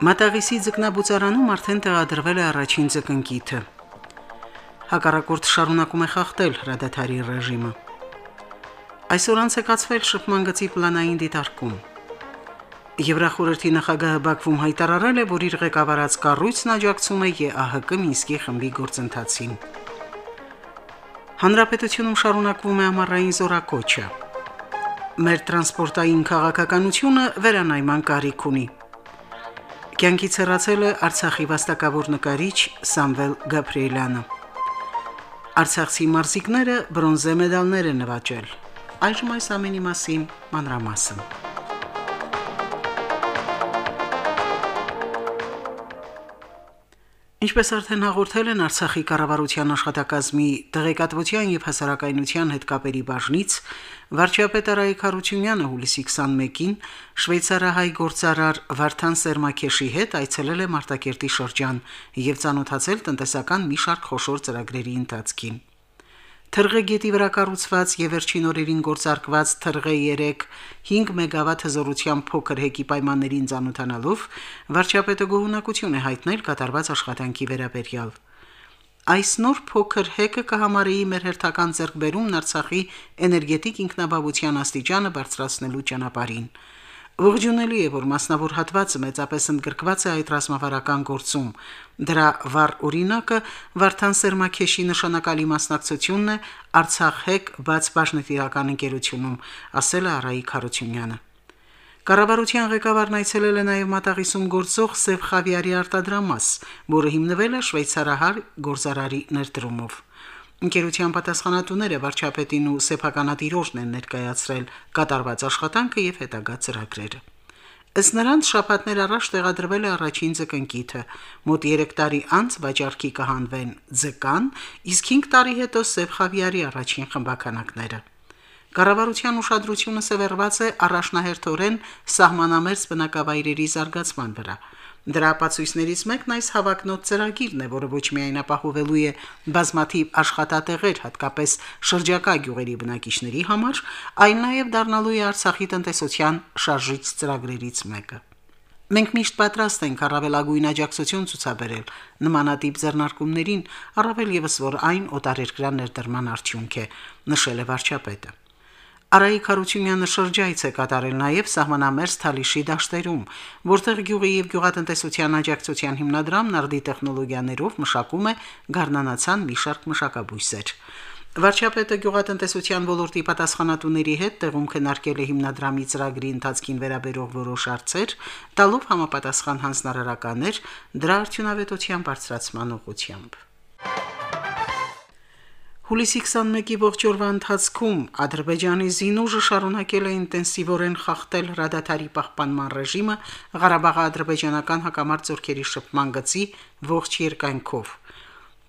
Մատաղիսի ձկնաբուծարանում արդեն տեղադրվել է առաջին ձկնկիթը։ Հակառակորդ շարունակում է խախտել հրադադարի ռեժիմը։ Այսօր անցեկացվել շփման գծի պլանային դիտարկում։ Եվրախորհրդի նախագահը Բաքվում հայտարարել է, որ իր ղեկավարած կառույցն աջակցում է ԵԱՀԿ Մինսկի խմբի գործընթացին։ Հանրապետությունում շարունակվում է ամառային զորակոչը մեր տրանսպորտային քաղաքականությունը վերանայման կարիք ունի։ Կյանքից հեռացել է Արցախի վաստակավոր նկարիչ Սամվել Գաբրիելյանը։ Արցախցի մարզիկները բրոնզե մեդալներ են նվաճել։ Այժմ այս ամենի մասին մանրամասն։ Ինչպես արդեն հաղորդել են Արցախի կառավարության աշխատակազմի տեղեկատվության եւ հասարակայնության հետ կապերի բաժնից, վարչապետ Արայիկ Խարությունյանը հուլիսի 21-ին շվեյցարահայ գործարար Վարդան Սերմակեշի հետ այցելել է Մարտակերտի շրջան եւ ցանոթացել տնտեսական մի շարք խոշոր ծրագրերի ընթացքին։ Թրղեգետի վրա կառուցված եւ վերջին օրերին գործարկված Թրղե 3 5 մեգավատ հզորության փոքր հեկի պայմաններին ցանոթանալով վարչապետը գոհունակություն է հայտնել կատարված աշխատանքի վերաբերյալ։ Այս նոր փոքր հեկը կհամարեի մեր հերթական ձեռքբերումն Արցախի էներգետիկ ինքնաբավության աստիճանը բարձրացնելու ճանապարհին։ Ողջունելի է, որ մասնավոր հատվածը մեծապես ընդգրկված է այդ ռազմավարական գործում։ Դրա վառ օրինակը Վարդան Սերմակեշի նշանակալի մասնակցությունն է Արցախ հեկ բաց բաժնետիրական ընկերությունում, ասել է Արայիկ Խարությունյանը։ Կառավարության ղեկավարն այցելել է նաև մատաղիսում գործող Սև Խավիարի արտադրամաս, որը հիմնվել է շվեյցարահար գործարարի ներդրումով։ Ընկերության պատասխանատուները վարչապետին ու սեփականատիրոջն են ներկայացրել կատարված աշխատանքը եւ հետագա ծրագրերը։ Ըստ նրանց շաբաթներ առաջ տեղադրվել է առաջին ձկնկիթը։ Մոտ 3 տարի անց վաճառքի կհանվեն ձկան, իսկ 5 տարի հետո Սև Խավիարի առաջին խմբականակները։ Կառավարության ուշադրությունը սևեռված է առաջնահերթորեն սահմանամերձ բնակավայրերի զարգացման վրա։ Դրա ապացույցներից մեկն այս հավակնոտ ծրագիրն է, որը ոչ միայն ապահովելու է բազմաթիվ աշխատատեղեր, հատկապես շրջակա գյուղերի բնակիչների համար, այլ նաև դառնալու է Արցախի տնտեսության շարժիչ ծրագրերից մեկը։ Մենք միշտ պատրաստ ենք առավելագույն աջակցություն ցուցաբերել նմանատիպ ձեռնարկումներին, առավել եւս որ այն օտարերկրյա ներդրման արդյունք է, նշել է վարչապետը։ Արայիկ Խարությունյանը շրջայց է կատարել նաև սահմանամերձ Թալիշի դաշտերում, որտեղ գյուղի եւ գյուղատնտեսության աջակցության հիմնադրամն արդի տեխնոլոգիաներով մշակում է գառնանացան մի շարք մշակաբույսեր։ Վարչապետը գյուղատնտեսության ոլորտի պատասխանատուների հետ տեղում քննարկել է հիմնադրամի ծրագրի ընթացքին վերաբերող որոշ հարցեր, տալով համապատասխան հանձնարարականներ դրա արդյունավետության բարձրացման ուղղությամբ։ Հուլիսի 21-ի ողջ օրվա ընթացքում Ադրբեջանի զինուժը շարունակել է ինտենսիվորեն խախտել հրադադարի պահպանման ռեժիմը Ղարաբաղի ադրբեջանական հակամարտ զորքերի շփման գծի ողջ երկայնքով։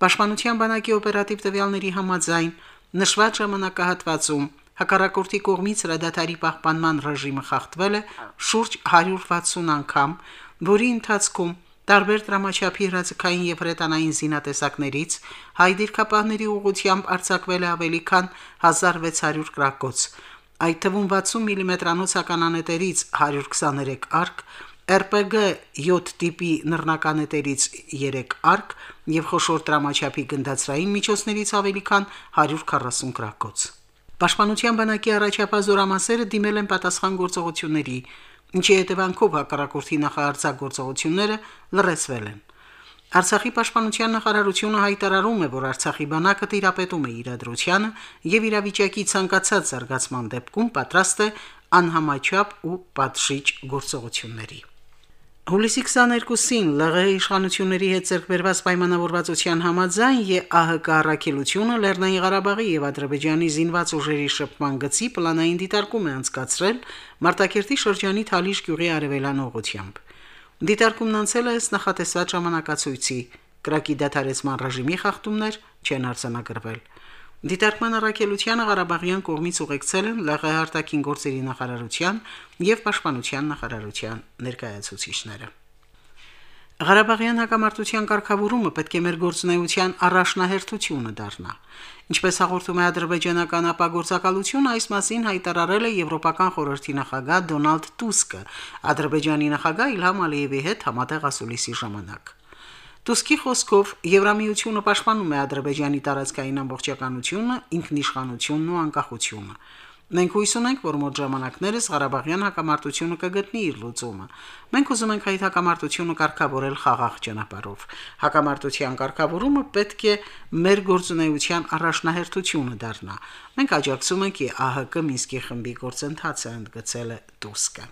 Պաշտպանության բանակի օպերատիվ տվյալների համաձայն նշված ժամանակահատվածում հակառակորդի կողմից հրադադարի պահպանման ռեժիմը խախտվել է շուրջ 160 անգամ, որի ընթացքում տարբեր դրամաչափի հրացքային եւ հրետանային զինատեսակներից հայ դիրքապահների ուղությամբ արձակվել է ավելի քան 1600 գրակոց, այդ թվում 60 մմ-անոց mm ականանետերից 123 արկ, RPG 7 տիպի նռնականետերից 3 արկ եւ խոշոր դրամաչափի գնդացրային միջոցներից ավելի քան 140 գրակոց։ Պաշտպանության բանակի առաջապահ զորամասերը դիմել են պատասխան գործողությունների ինչի հետևանքով հակառակորդի նախարարցագործողությունները լրացվել են։ Արցախի պաշտպանության նախարարությունը հայտարարում է, որ Արցախի բանակը տիրապետում է իրադրությանը եւ իրավիճակի ցանկացած զարգացման դեպքում պատրաստ է անհամաչափ ու պատշիճ գործողությունների։ Հուլիսի 22-ին ԼՂՀ իշխանությունների հետ ձեռքբերված պայմանավորվածության համաձայն ԵԱՀԿ առաքելությունը Լեռնային Ղարաբաղի եւ Ադրբեջանի զինված ուժերի շփման գծի պլանային դիտարկում է անցկացրել Մարտակերտի շրջանի Թալիշ գյուղի արևելան ուղությամբ։ Դիտարկումն անցել է նախատեսված ժամանակացույցի։ Կրակի դադարեցման ռեժիմի խախտումներ չեն արձանագրվել։ Դիտարկման առաքելությանը Ղարաբաղյան կողմից ուղեկցել են ԼՂՀ արտաքին գործերի նախարարության եւ պաշտպանության նախարարության ներկայացուցիչները։ Ղարաբաղյան հակամարտության կարգավորումը պետք է մեր գործունեության առաջնահերթությունը դառնա։ Ինչպես հաղորդում է ադրբեջանական ապագործակալությունը, այս մասին հայտարարել է Եվրոպական խորհրդի նախագահ Դոնալդ Տուսկը Ադրբեջանի նախագահ Իլհամ Ալիևի հետ համատեղ ասուլիսի ժամանակ։ Տուսկի խոսքով Եվրամիությունը պաշտպանում է Ադրբեջանի տարածքային ամբողջականությունը, ինքնիշխանությունն ու անկախությունը։ Մենք հույս ունենք, որ մոտ ժամանակներս Ղարաբաղյան հակամարտությունը կգտնի իր լուծումը։ Մենք ուզում ենք այդ հակամարտությունը կարգավորել խաղաղ ճանապարհով։ Հակամարտության կարգավորումը պետք է մեր գործունեության առաջնահերթությունը դառնա։ Մենք աջակցում ենք ԱՀԿ Մինսկի խմբի գործընթացը, ընդգծել է Տուսկը։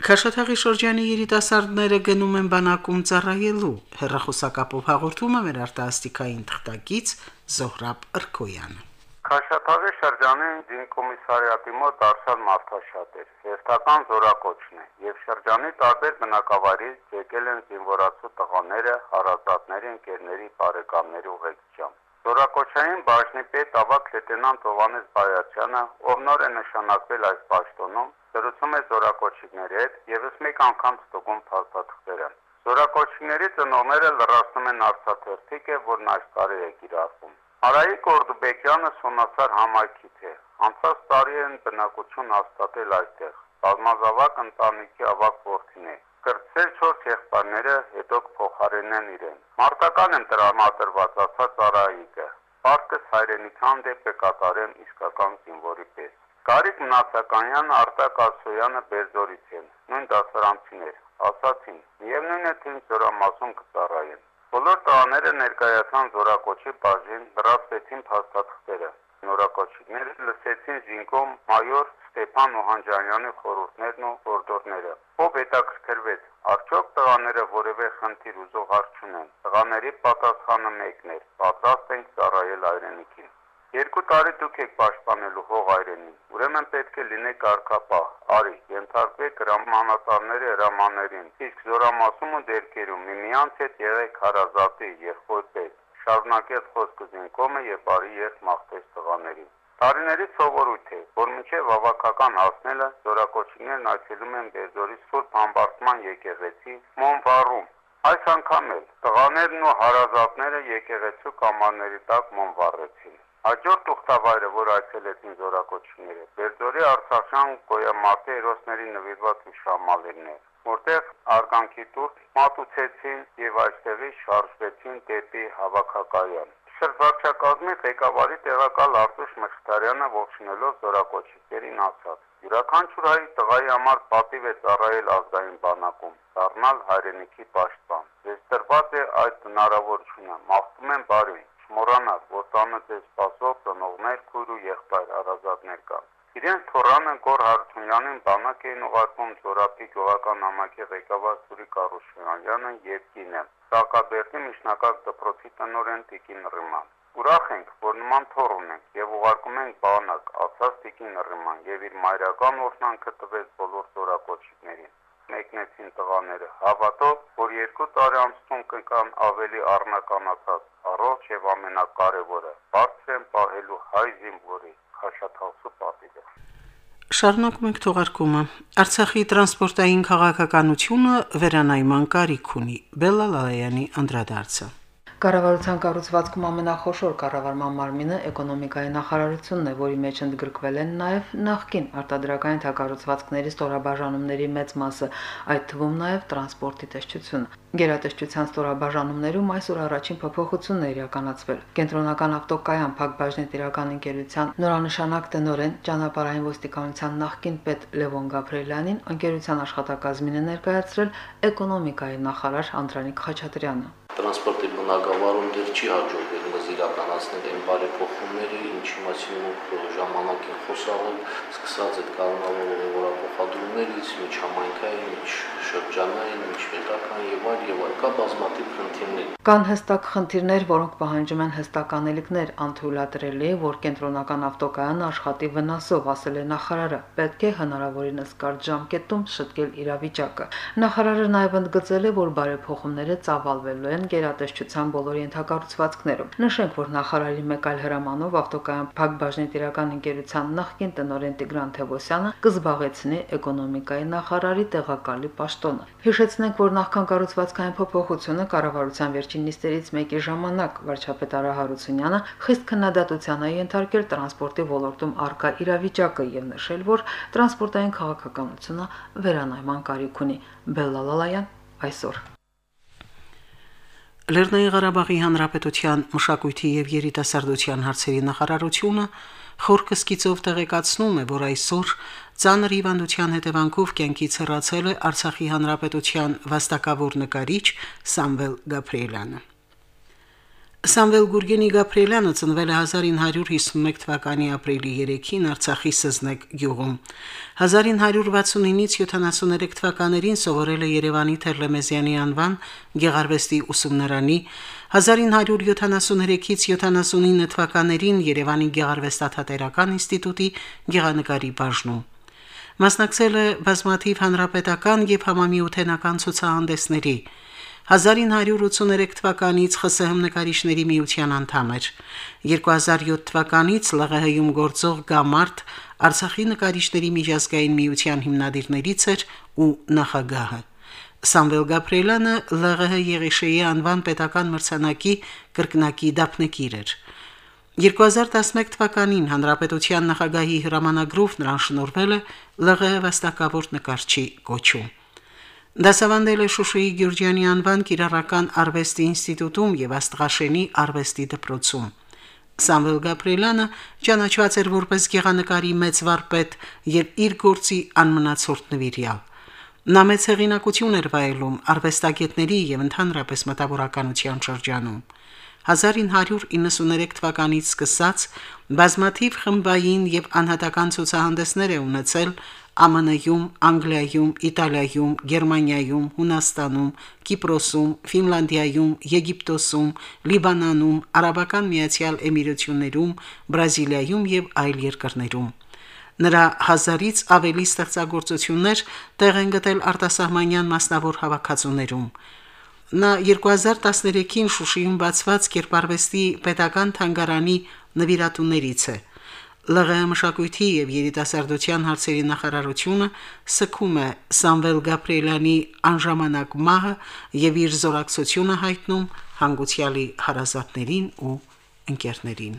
Քաշաթաղի շրջանի երիտասարդները գնում են բանակում ծառայելու։ Հերրախոսակապով հաղորդում է մեր արտասթիկային թղթակից Զոհրաբ Ըրքոյանը։ Քաշաթաղի շրջանի դինկոմիսարիատի մոտ դարձյալ մարդաշատ էր։ Հերթական զորակոչն է եւ շրջանի տարբեր բնակավայրից եկել են զինվորացու տղաները, հարազատների, ընկերների, բարեկամների ուղեկցությամբ։ Զորակոչային բաժնի պետ ավակ լեյտենանտ Հովանես Բայացյանը, ով նոր է նշանակվել այս պաշտոնում, զրուցում է զորակոչիկների հետ եւս մեկ անգամ ստուգում փաստաթղթերը։ Զորակոչիկների ծնողները լրացնում են արծաթերթիկը, որն այս տարի է գիրառվում։ Արայի Կորդուբեկյանը Սոնասար համայնքից է։ Անցած տարի են բնակություն հաստատել այստեղ։ Բազմազավակ ընտանիքի ավակ որդին է։ Կրծեր 4 եղբայրները հետո փոխարինեն իրեն։ Մարտական են տրամադրված ասած Արայիկը։ Պարկը հայրենիքան դեպի կատարեն իսկական զինվորի պես։ Գարիկ Մնացականյանը, Արտակ Ասոյանը Բերձորից են։ Նույն դասարանցիներ։ Ասացին, միևնույն է թե զորամասում կծառայեն։ Բոլոր տղաները ներկայացան զորակոչի բաժին, դրացվեցին փաստաթղթերը։ Նորակոչիները լսեցին Զինկոմ մայոր Ստեփան Օհանջանյանի խորհուրդներն ու օրդորները։ Ով հետաքրքրվեց, արդյոք տղաները որևէ խնդիր ուզող հարց չունեն։ Տղաների պատասխանը մեկն էր. պատրաստ ենք ծառայել հայրենիքին։ Երկու տարի դուք եք պաշտպանելու հող այրենին։ Ուրեմն պետք է լինեք կարգապահ։ Արի, ենթարկվեք հրամանատարների հրամաներին։ Իսկ զորամասումը դերկերում միմյանց հետ եղեք հարազատի եղբորպես։ Շարունակեց խոսքը զինկոմը եւ բարի երթ մաղթեց տղաներին։ Տարիների սովորույթ է, որ մինչև ավակական հասնելը զորակոչիներն այցելում են Բերձորի Սուրբ Համբարձման եկեղեցի Մոնվարում։ Այս անգամ էլ տղաներն ու հարազատները եկեղեցու կամանների տակ մոնվառեցին։ Հաջորդ ուխտավայրը, որ այցելեցին զորակոչիները, Բերձորի Արցախյան գոյամարտի հերոսների նվիրված հուշամալերն էր, որտեղ արգանքի տուր մատուցեցին եւ այստեղի շարժվեցին դեպի հավաքակայան։ Շրջակազմի ղեկավարի տեղակալ Արտուշ Մխիթարյանը ողջունելով զորակոչիկերին ասաց. Յուրաքանչյուր հայ տղայի համար պատիվ է ծառայել ազգային բանակում, դառնալ հայրենիքի պաշտպան։ Ձեզ տրված է այդ հնարավորությունը։ Մաղթում եմ բարի մոռանալ, որ տանը ձեզ սպասող ծնողներ, քույր ու եղբայր հարազատներ կան։ Իրենց թորանը Գոր Հարությունյանին բանակ էին ուղարկում Զորապի գյուղական համակի ղեկավար Սուրիկ Արուշյանը եւ կինը։ Սակաբերդի միջնակարգ դպրոցի տնօրեն Տիկին Ռիման։ Ուրախ ենք, որ նման թոր ունենք եւ ուղարկում ենք բանակ, ասաց Տիկին Ռիման եւ իր մայրական օրհնանքը տվեց բոլոր զորակոչիկներին մեկնեցին տղաները, հավատով, որ երկու տարի անցում կգան ավելի առնականացած, առողջ եւ ամենակարևորը, բարձր պահելու հայ զինվորի քաշաթաղսու պատիվը։ Շարունակում ենք թողարկումը։ Արցախի տրանսպորտային քաղաքականությունը վերանայման կարիք ունի։ Բելալայանի անդրադարձը։ Կառավարության կառուցվածքում ամենախոշոր կառավարման մարմինը էկոնոմիկայի նախարարությունն է, որի մեջ ընդգրկվել են նաև նախկին արտադրական ենթակառուցվածքների ստորաբաժանումների մեծ մասը, այդ թվում նաև տրանսպորտի տեսչությունը։ Գերատեսչության ստորաբաժանումներում այսօր առաջին փոփոխությունն է իրականացվել։ Կենտրոնական ավտոկայան Փակբաժնի տիրական ընկերության նորանշանակ տնորեն ճանապարհային ոստիկանության նախկին պետ Լևոն Գաբրելյանին ընկերության աշխատակազմին է ներկայացրել էկոնոմիկայի նախարար Անդրանիկ Խաչատրյանը տրանսպորտի բնակավարում դեռ չի հաջողվել մզիր իրականացնել այն բարեփոխումները, ինչի մասին մենք ժամանակին խոսալով սկսած այդ կանոնավոր որափոխադրումներից, միջհամայնքային, միջ շրջանային, միջպետական եւ այլ եւ այլ կա բազմաթիվ խնդիրներ։ Կան հստակ խնդիրներ, որոնք պահանջում են հստակ անելիքներ, անթույլատրելի է, որ կենտրոնական ավտոկայանը աշխատի վնասով, ասել է նախարարը։ Պետք է հնարավորինս կարճ ժամկետում շտկել իրավիճակը։ Նախարարը նաև ընդգծել է, որ բարեփոխումները ծավալվելու են գերատեսչության բոլոր ենթակառուցվածքներում։ Նշենք, որ նախարարի մեկ այլ հրամանով ավտոկայան Փակ բաժնետիրական ընկերության նախկին տնօրեն Տիգրան Թևոսյանը կզբաղեցնի էկոնոմիկայի նախարարի տեղակալի պաշտոնը։ Հիշեցնենք, որ նախքան կառուցվածքային փոփոխությունը կառավարության վերջին նիստերից մեկի ժամանակ վարչապետ Արա Հարությունյանը խիստ քննադատության է ենթարկել տրանսպորտի ոլորտում արկա իրավիճակը եւ նշել, որ տրանսպորտային քաղաքականությունը վերանայման կարիք ունի։ Բելլալալայան այսօր Լեռնային Ղարաբաղի Հանրապետության մշակույթի եւ երիտասարդության հարցերի նախարարությունը խորքը սկիծով տեղեկացնում է, որ այսօր ցաներ հիվանդության հետևանքով կյանքից հեռացել է Արցախի Հանրապետության վաստակավոր նկարիչ Սամվել Գաբրիելյանը։ Սամվել Գուրգենի Գաբրիելյանը ծնվել է 1951 թվականի ապրիլի 3-ին Արցախի Սզնեկ գյուղում։ 1969-ից 73 թվականներին սովորել է Երևանի Թերլեմեզյանի անվան Գեղարվեստի ուսումնարանի, 1973-ից 79 թվականներին Երևանի Գեղարվեստաթատերական ինստիտուտի գեղանկարի բաժնում։ Մասնակցել է բազմաթիվ հանրապետական եւ համամիութենական ցուցահանդեսների 1983 թվականից ԽՍՀՄ նկարիչների միության անդամ էր։ 2007 թվականից ԼՂՀ-ում գործող Գամարտ Արցախի նկարիչների միջազգային միության հիմնադիրներից էր ու նախագահը։ Սամվել Գաբրիելյանը ԼՂՀ Եղիշեի անվան պետական մրցանակի կրկնակի դափնեկիր էր։ 2011 թվականին հանրապետության նախագահի հրամանագրով նրան շնորհվել է ԼՂՀ վաստակավոր նկարչի կոչում։ Դասավանդել է Շուշիի Գյուրջյանի անվան Կիրառական արվեստի ինստիտուտում եւ Աստղաշենի արվեստի դպրոցում։ Սամվել Գաբրիելյանը ճանաչված էր որպես գեղանկարի մեծ վարպետ եւ իր գործի անմնացորդ նվիրյալ։ Նա մեծ հեղինակություն էր վայելում արվեստագետների եւ ընդհանրապես մտավորականության շրջանում։ 1993 թվականից սկսած բազմաթիվ խմբային եւ անհատական ցուցահանդեսներ է ունեցել ԱՄՆ-ում, Անգլիայում, Իտալիայում, Գերմանիայում, Հունաստանում, Կիպրոսում, Ֆինլանդիայում, Եգիպտոսում, Լիբանանում, Արաբական Միացյալ Էմիրություններում, Բրազիլիայում եւ այլ երկրներում։ Նրա հազարից ավելի ստեղծագործություններ տեղ են գտել արտասահմանյան մասնավոր հավաքածուներում։ Նա 2013-ին Շուշիում բացված Կերպարվեստի պետական թանգարանի նվիրատուներից է։ ԼՂ մշակույթի եւ երիտասարդության հարցերի նախարարությունը սքում է Սամվել Գաբրիելյանի անժամանակ մահը եւ իր զորակցությունը հայտնում հանգուցյալի հարազատներին ու ընկերներին։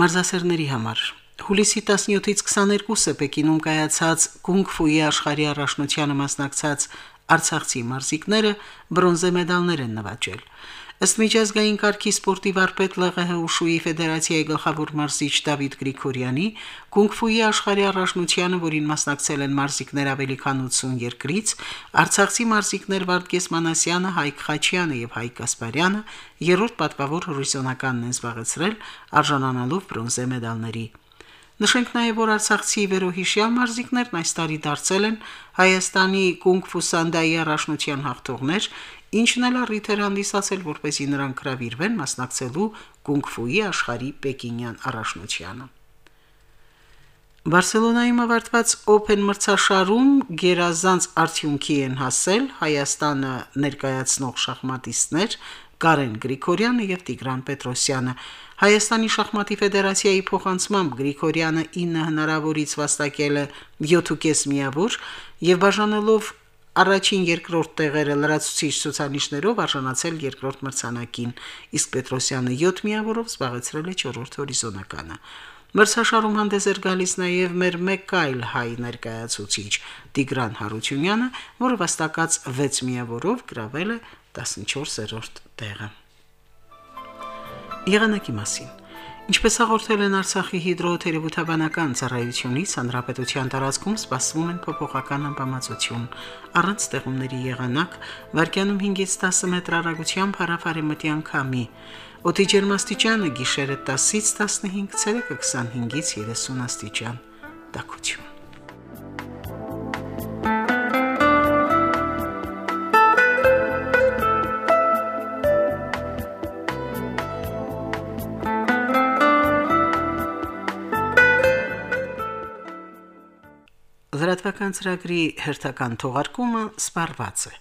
Մարզասերների համար. Հուլիսի 17-ից 22-ը Պեկինում կայացած Կունգ-ֆուի աշխարհի առաջնությանը մասնակցած արցախցի մարզիկները բրոնզե մեդալներ են նվաճել։ Ըստ միջազգային կարգի սպորտի վարպետ ԼՂՀ ուշուի ֆեդերացիայի գլխավոր մարզիչ Դավիթ Գրիգորյանի կունգ-ֆուի աշխարհի առաջնությանը, որին մասնակցել են մարզիկներ ավելի քան 80 երկրից, Արցախցի մարզիկներ Վարդգես Մանասյանը, Հայկ Խաչյանը եւ Հայկ Կասպարյանը երրորդ պատվավոր հորիզոնականն են զբաղեցրել արժանանալով բրոնզե մեդալների։ Նշենք նաև, որ Արցախցի վերոհիշյալ մարզիկներն այս տարի դարձել են Հայաստանի Կունգ-ֆու Սանդայի առաջնության հաղթողներ, ինչն էլ առիթ էր հանդիսացել, որպեսի նրանք հravirվեն մասնակցելու կունգ-ֆուի աշխարհի Պեկինյան առաջնությանը։ Բարսելոնայում ավարտված Open մրցաշարում գերազանց արդյունքի են հասել Հայաստանը ներկայացնող շախմատիստներ Կարեն Գրիգորյանը եւ Տիգրան Պետրոսյանը։ Հայաստանի շախմատի ֆեդերացիայի փոխանցմամբ Գրիգորյանը 9 հնարավորից վաստակել է 7.5 միավոր եւ բաժանելով Առաջին երկրորդ տեղերը լրացուցիչ ցուցանիշներով արժանացել երկրորդ մրցանակին, իսկ Պետրոսյանը 7 միավորով զբաղեցրել է 4-րդ հորիզոնականը։ Մրցաշարում հանդես էր գալիս նաև մեր մեկ այլ հայ ներկայացուցիչ Տիգրան Հարությունյանը, որը վաստակած 6 միավորով գրավել է 14-րդ տեղը։ Եղանակի մասին Ինչպես հաղորդել են Արցախի հիդրոթերապևտաբանական ծառայությունից, հանրապետության տարածքում սպասվում են փոփոխական ամպամածություն, առանց ստեղումների եղանակ, վարկյանում 5-ից 10 մետր հեռագությամբ հարավարեմտյան քամի։ Օդի ջերմաստիճանը գիշերը 10-ից 15, ցերեկը 25-ից 30 աստիճան։ Տակություն։ Լրատվական ծրագրի հերթական թողարկումը սպառված է։